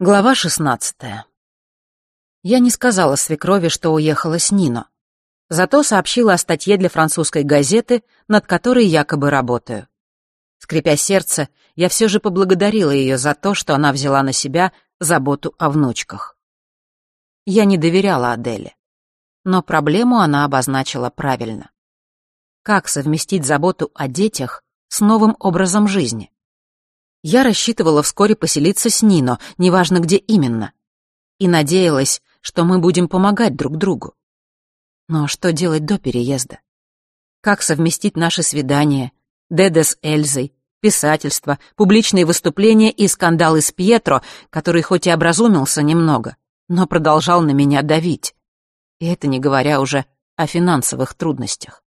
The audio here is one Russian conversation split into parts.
Глава шестнадцатая. Я не сказала свекрови, что уехала с Нино. Зато сообщила о статье для французской газеты, над которой якобы работаю. Скрипя сердце, я все же поблагодарила ее за то, что она взяла на себя заботу о внучках. Я не доверяла Аделе. Но проблему она обозначила правильно. Как совместить заботу о детях с новым образом жизни? Я рассчитывала вскоре поселиться с Нино, неважно где именно. И надеялась, что мы будем помогать друг другу. Но что делать до переезда? Как совместить наши свидания, Деде с Эльзой, писательство, публичные выступления и скандалы с Пьетро, который хоть и образумился немного, но продолжал на меня давить. И это не говоря уже о финансовых трудностях.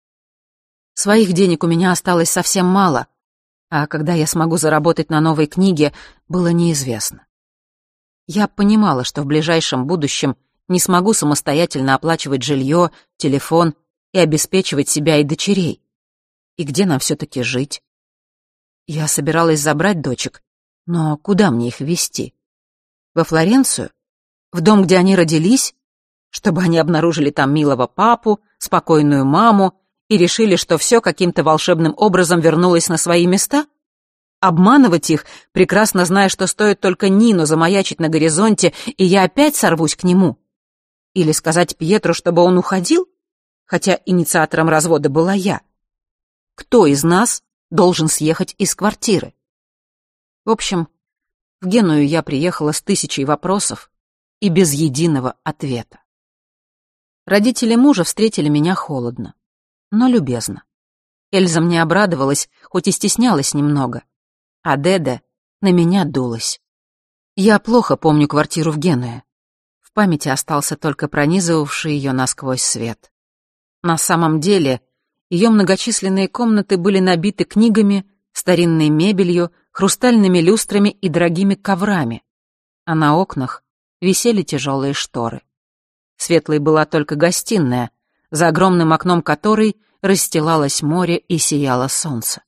Своих денег у меня осталось совсем мало, а когда я смогу заработать на новой книге, было неизвестно. Я понимала, что в ближайшем будущем не смогу самостоятельно оплачивать жилье, телефон и обеспечивать себя и дочерей. И где нам все-таки жить? Я собиралась забрать дочек, но куда мне их везти? Во Флоренцию? В дом, где они родились? Чтобы они обнаружили там милого папу, спокойную маму и решили, что все каким-то волшебным образом вернулось на свои места? Обманывать их, прекрасно зная, что стоит только Нину замаячить на горизонте, и я опять сорвусь к нему? Или сказать Пьетру, чтобы он уходил? Хотя инициатором развода была я. Кто из нас должен съехать из квартиры? В общем, в Геную я приехала с тысячей вопросов и без единого ответа. Родители мужа встретили меня холодно но любезно. Эльза мне обрадовалась, хоть и стеснялась немного. А Деда на меня дулась. Я плохо помню квартиру в Генуе. В памяти остался только пронизывавший ее насквозь свет. На самом деле, ее многочисленные комнаты были набиты книгами, старинной мебелью, хрустальными люстрами и дорогими коврами, а на окнах висели тяжелые шторы. Светлой была только гостиная, за огромным окном которой расстилалось море и сияло солнце.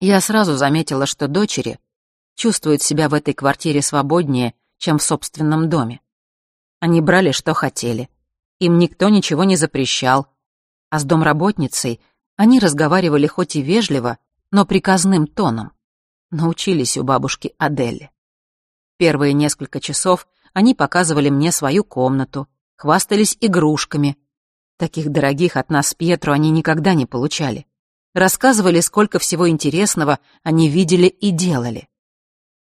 Я сразу заметила, что дочери чувствуют себя в этой квартире свободнее, чем в собственном доме. Они брали, что хотели. Им никто ничего не запрещал. А с домработницей они разговаривали хоть и вежливо, но приказным тоном. Научились у бабушки Адели. Первые несколько часов они показывали мне свою комнату, хвастались игрушками, Таких дорогих от нас Пьетро они никогда не получали. Рассказывали, сколько всего интересного они видели и делали.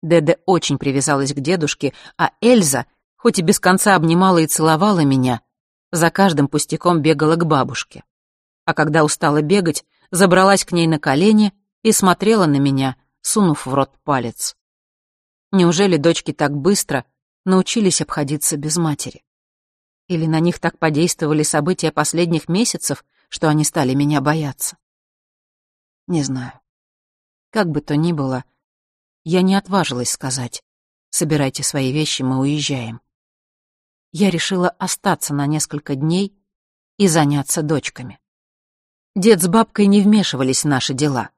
Деде очень привязалась к дедушке, а Эльза, хоть и без конца обнимала и целовала меня, за каждым пустяком бегала к бабушке. А когда устала бегать, забралась к ней на колени и смотрела на меня, сунув в рот палец. Неужели дочки так быстро научились обходиться без матери? Или на них так подействовали события последних месяцев, что они стали меня бояться? Не знаю. Как бы то ни было, я не отважилась сказать «собирайте свои вещи, мы уезжаем». Я решила остаться на несколько дней и заняться дочками. Дед с бабкой не вмешивались в наши дела.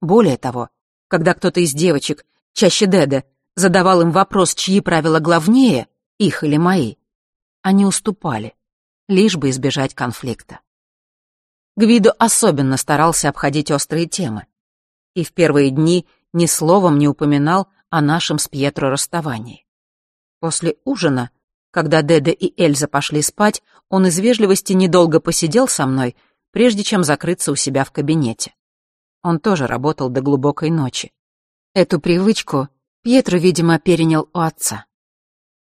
Более того, когда кто-то из девочек, чаще Деда, задавал им вопрос, чьи правила главнее, их или мои, они уступали, лишь бы избежать конфликта. Гвидо особенно старался обходить острые темы. И в первые дни ни словом не упоминал о нашем с Пьетро расставании. После ужина, когда Деда и Эльза пошли спать, он из вежливости недолго посидел со мной, прежде чем закрыться у себя в кабинете. Он тоже работал до глубокой ночи. Эту привычку Пьетро, видимо, перенял у отца.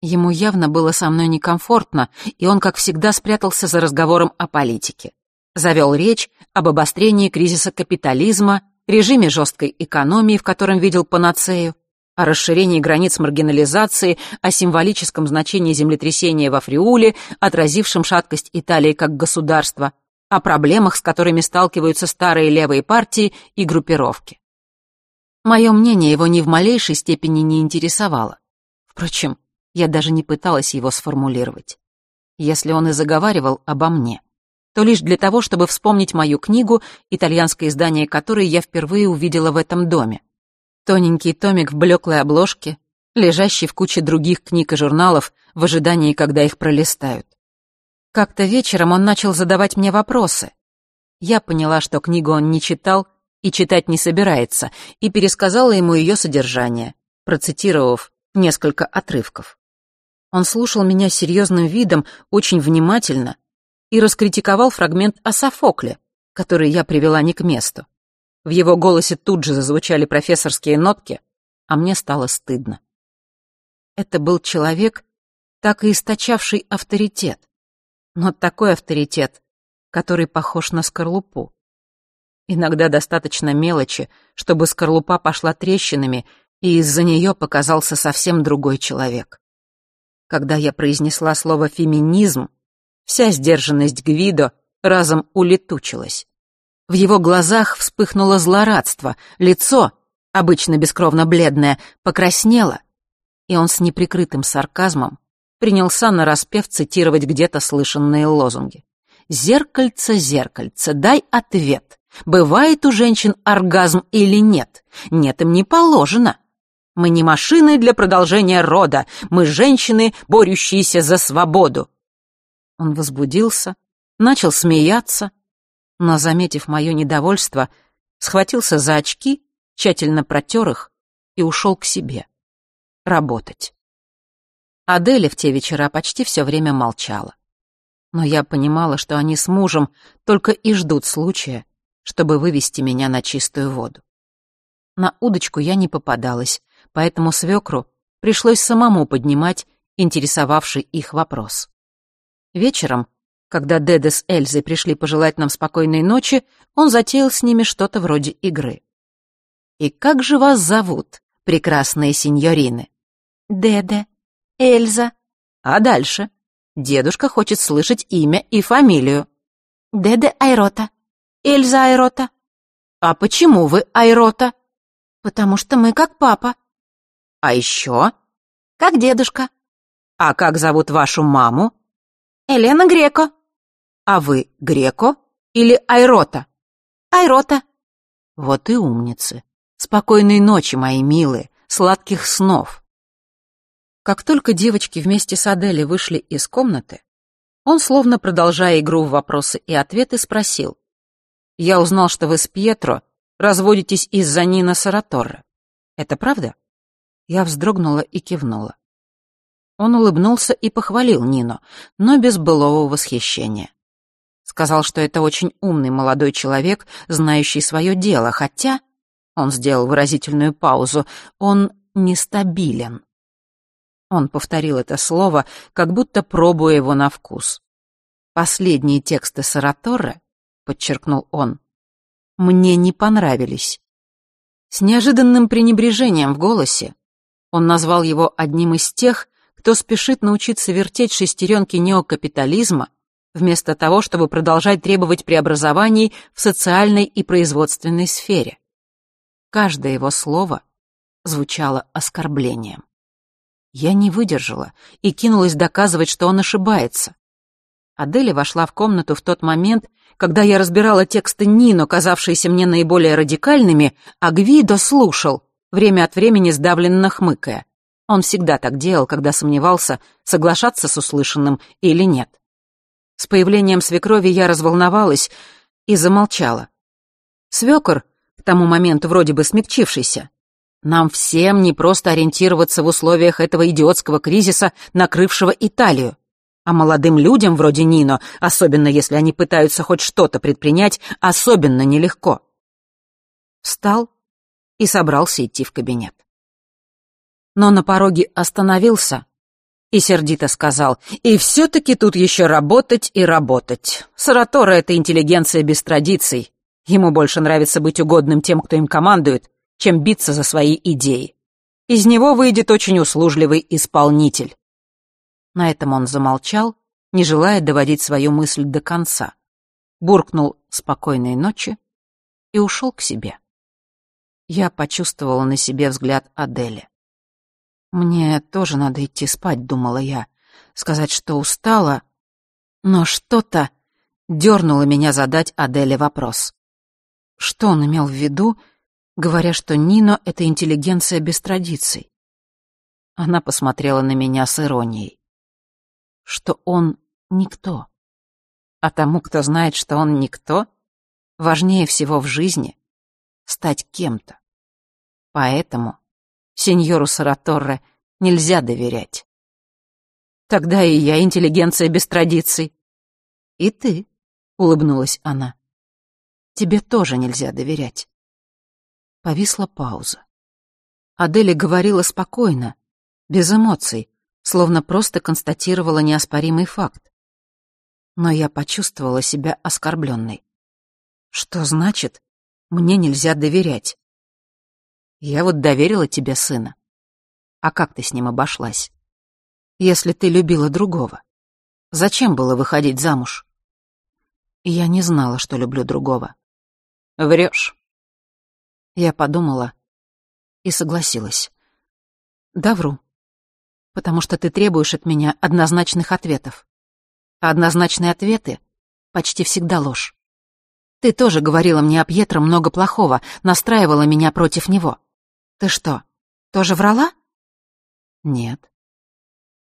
Ему явно было со мной некомфортно, и он, как всегда, спрятался за разговором о политике. Завел речь об обострении кризиса капитализма, режиме жесткой экономии, в котором видел панацею, о расширении границ маргинализации, о символическом значении землетрясения во Фриуле, отразившем шаткость Италии как государства, о проблемах, с которыми сталкиваются старые левые партии и группировки. Мое мнение его ни в малейшей степени не интересовало. Впрочем, я даже не пыталась его сформулировать. Если он и заговаривал обо мне, то лишь для того, чтобы вспомнить мою книгу, итальянское издание которой я впервые увидела в этом доме. Тоненький томик в блеклой обложке, лежащий в куче других книг и журналов в ожидании, когда их пролистают. Как-то вечером он начал задавать мне вопросы. Я поняла, что книгу он не читал и читать не собирается, и пересказала ему ее содержание, процитировав несколько отрывков. Он слушал меня серьезным видом, очень внимательно, и раскритиковал фрагмент о Софокле, который я привела не к месту. В его голосе тут же зазвучали профессорские нотки, а мне стало стыдно. Это был человек, так и источавший авторитет, но такой авторитет, который похож на скорлупу. Иногда достаточно мелочи, чтобы скорлупа пошла трещинами, и из-за нее показался совсем другой человек. Когда я произнесла слово «феминизм», вся сдержанность Гвидо разом улетучилась. В его глазах вспыхнуло злорадство, лицо, обычно бескровно бледное, покраснело, и он с неприкрытым сарказмом принялся нараспев цитировать где-то слышанные лозунги. «Зеркальце, зеркальце, дай ответ. Бывает у женщин оргазм или нет? Нет, им не положено. Мы не машины для продолжения рода, мы женщины, борющиеся за свободу». Он возбудился, начал смеяться, но, заметив мое недовольство, схватился за очки, тщательно протер их и ушел к себе. Работать. Аделя в те вечера почти все время молчала. Но я понимала, что они с мужем только и ждут случая, чтобы вывести меня на чистую воду. На удочку я не попадалась, поэтому свекру пришлось самому поднимать интересовавший их вопрос. Вечером когда Деде с Эльзой пришли пожелать нам спокойной ночи, он затеял с ними что-то вроде игры. «И как же вас зовут, прекрасные сеньорины?» «Деде, Эльза». «А дальше?» Дедушка хочет слышать имя и фамилию. «Деде Айрота, Эльза Айрота». «А почему вы Айрота?» «Потому что мы как папа». «А еще?» «Как дедушка». «А как зовут вашу маму?» «Елена Греко». «А вы Греко или Айрота?» «Айрота». «Вот и умницы. Спокойной ночи, мои милые, сладких снов». Как только девочки вместе с Адели вышли из комнаты, он, словно продолжая игру в вопросы и ответы, спросил. «Я узнал, что вы с Пьетро разводитесь из-за Нина Сараторре. Это правда?» Я вздрогнула и кивнула. Он улыбнулся и похвалил Нину, но без былого восхищения. Сказал, что это очень умный молодой человек, знающий свое дело, хотя, он сделал выразительную паузу, он нестабилен. Он повторил это слово, как будто пробуя его на вкус. Последние тексты Сараторе, подчеркнул он, мне не понравились. С неожиданным пренебрежением в голосе он назвал его одним из тех, кто спешит научиться вертеть шестеренки неокапитализма, вместо того, чтобы продолжать требовать преобразований в социальной и производственной сфере. Каждое его слово звучало оскорблением. Я не выдержала и кинулась доказывать, что он ошибается. Аделя вошла в комнату в тот момент, когда я разбирала тексты Нино, казавшиеся мне наиболее радикальными, а Гвидо слушал, время от времени сдавленно хмыкая. Он всегда так делал, когда сомневался, соглашаться с услышанным или нет. С появлением свекрови я разволновалась и замолчала. Свекор, к тому моменту вроде бы смягчившийся, нам всем не просто ориентироваться в условиях этого идиотского кризиса, накрывшего Италию. А молодым людям вроде Нино, особенно если они пытаются хоть что-то предпринять, особенно нелегко. Встал и собрался идти в кабинет но на пороге остановился и сердито сказал, «И все-таки тут еще работать и работать. Саратора — это интеллигенция без традиций. Ему больше нравится быть угодным тем, кто им командует, чем биться за свои идеи. Из него выйдет очень услужливый исполнитель». На этом он замолчал, не желая доводить свою мысль до конца. Буркнул «спокойной ночи» и ушел к себе. Я почувствовала на себе взгляд Адели. Мне тоже надо идти спать, думала я. Сказать, что устала. Но что-то дернуло меня задать Аделе вопрос. Что он имел в виду, говоря, что Нино — это интеллигенция без традиций? Она посмотрела на меня с иронией. Что он никто. А тому, кто знает, что он никто, важнее всего в жизни стать кем-то. Поэтому сеньору Сараторре нельзя доверять. Тогда и я интеллигенция без традиций. И ты, — улыбнулась она. Тебе тоже нельзя доверять. Повисла пауза. Аделя говорила спокойно, без эмоций, словно просто констатировала неоспоримый факт. Но я почувствовала себя оскорбленной. Что значит, мне нельзя доверять? Я вот доверила тебе сына. А как ты с ним обошлась? Если ты любила другого, зачем было выходить замуж? Я не знала, что люблю другого. Врешь. Я подумала и согласилась. Да, вру. Потому что ты требуешь от меня однозначных ответов. А однозначные ответы почти всегда ложь. Ты тоже говорила мне о Пьетро много плохого, настраивала меня против него. Ты что, тоже врала? Нет.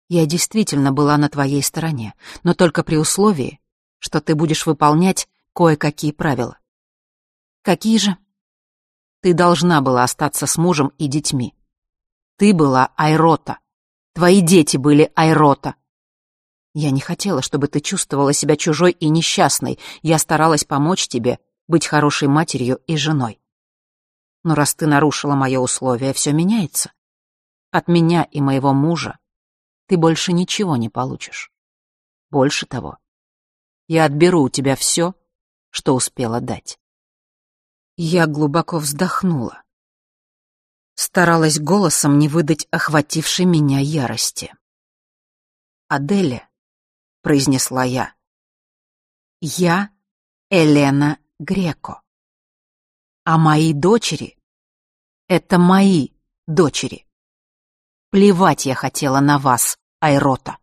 Я действительно была на твоей стороне, но только при условии, что ты будешь выполнять кое-какие правила. Какие же? Ты должна была остаться с мужем и детьми. Ты была Айрота. Твои дети были Айрота. Я не хотела, чтобы ты чувствовала себя чужой и несчастной. Я старалась помочь тебе быть хорошей матерью и женой. Но раз ты нарушила мое условие, все меняется. От меня и моего мужа ты больше ничего не получишь. Больше того, я отберу у тебя все, что успела дать. Я глубоко вздохнула. Старалась голосом не выдать охватившей меня ярости. «Аделя», — произнесла я, — «я Елена Греко. А мои дочери — это мои дочери. Плевать я хотела на вас, Айрота».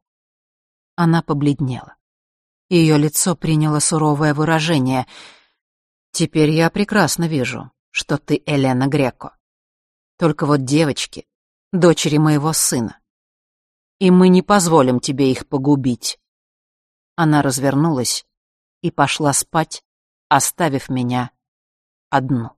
Она побледнела. Ее лицо приняло суровое выражение — Теперь я прекрасно вижу, что ты Елена Греко. Только вот девочки, дочери моего сына. И мы не позволим тебе их погубить. Она развернулась и пошла спать, оставив меня одну.